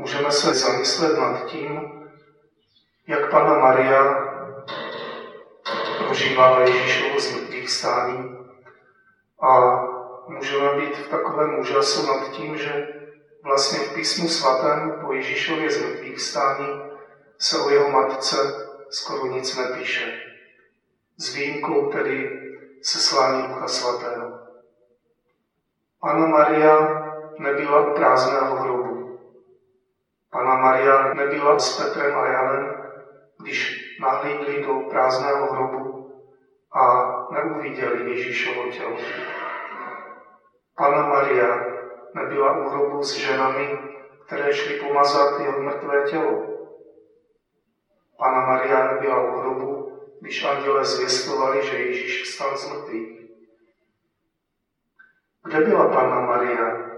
můžeme se zamyslet nad tím, jak Pana Maria prožívala Ježíšovo zmrtvých stání a můžeme být v takovém úžasu nad tím, že vlastně v písmu svatém po Ježíšově zmrtvých stání se o jeho matce skoro nic nepíše. S výjimkou tedy seslání Ducha Svatého. Anna Maria nebyla u prázdného hrobu. Pana Maria nebyla s Petrem a Janem, když nahlídli do prázdného hrobu a neuviděli Ježíšovo tělo. Pana Maria nebyla u hrobu s ženami, které šly pomazat jeho mrtvé tělo. Pana Maria nebyla u hrobu, když anděle zvěstovali, že Ježíš vstal z mrtvých. Kde byla Panna Maria?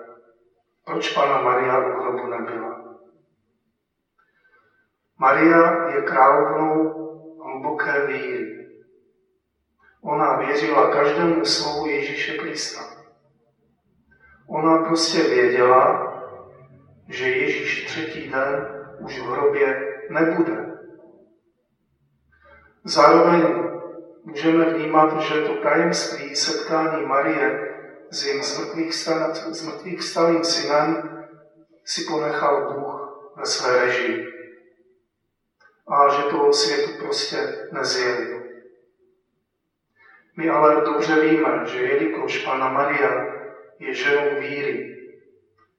Proč Panna Maria u hrobu nebyla? Maria je královnou hluboké víry. Ona věřila každému slovu Ježíše Krista. Ona prostě věděla, že Ježíš třetí den už v hrobě nebude. Zároveň můžeme vnímat, že to tajemství setkání Marie s jejím zmrtvých, stalým synem si ponechal Bůh ve své režii. A že to světu prostě nezjevil. My ale dobře víme, že jelikož Pana Maria je ženou víry,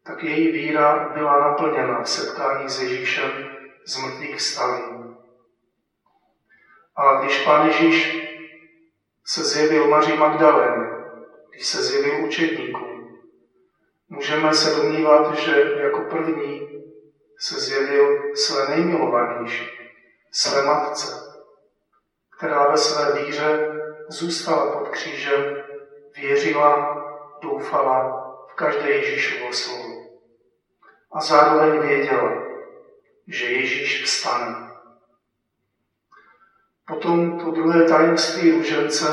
tak její víra byla naplněna v setkání s Ježíšem z mrtvých stalým. A když Pán Ježíš se zjevil Maří Magdaléně, když se zjevil učedníkům, můžeme se domnívat, že jako první se zjevil své nejmilovanější, své matce, která ve své víře zůstala pod křížem, věřila, doufala v každé Ježíšovo slovo. A zároveň věděla, že Ježíš vstane. Potom to druhé tajemství růžence,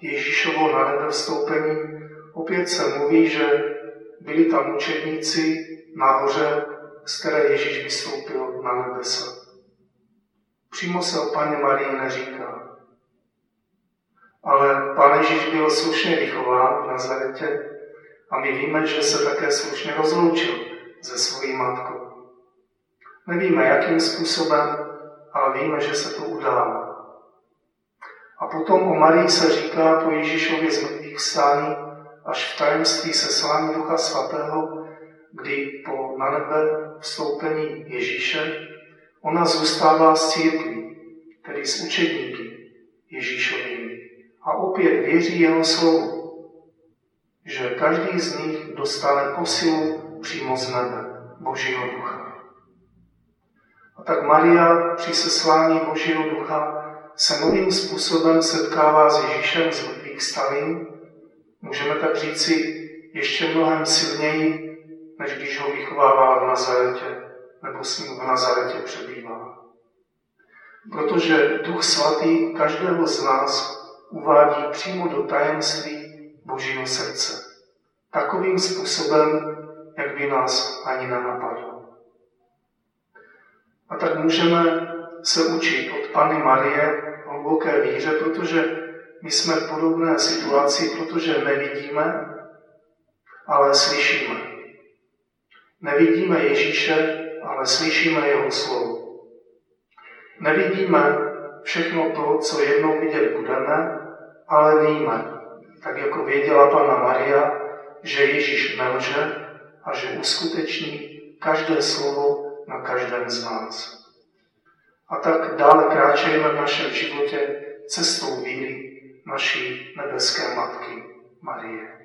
Ježíšovo na vstoupení, opět se mluví, že byli tam učedníci nahoře, z které Ježíš vystoupil na nebesa. Přímo se o paně Marii neříká. Ale pán Ježíš byl slušně vychován v Nazaretě a my víme, že se také slušně rozloučil se svojí matkou. Nevíme, jakým způsobem, ale víme, že se to událo. A potom o Marii se říká po Ježíšově zmrtvých stání až v tajemství seslání Ducha Svatého, kdy po na nebe vstoupení Ježíše ona zůstává s církví, tedy s učedníky Ježíšovými. A opět věří jeho slovu, že každý z nich dostane posilu přímo z nebe, Božího ducha. A tak Maria při seslání Božího ducha se novým způsobem setkává s Ježíšem z mrtvých stalým, můžeme tak říci ještě mnohem silněji, než když ho vychovávala v Nazaretě nebo s ním v Nazaretě přebývá. Protože Duch Svatý každého z nás uvádí přímo do tajemství Božího srdce. Takovým způsobem, jak by nás ani nenapadlo. A tak můžeme se učit od Panny Marie hluboké víře, protože my jsme v podobné situaci, protože nevidíme, ale slyšíme. Nevidíme Ježíše, ale slyšíme jeho slovo. Nevidíme všechno to, co jednou vidět budeme, ale víme, tak jako věděla Pana Maria, že Ježíš nelže a že uskuteční každé slovo na každém z nás. A tak dále kráčejme v našem životě cestou víry naší nebeské Matky Marie.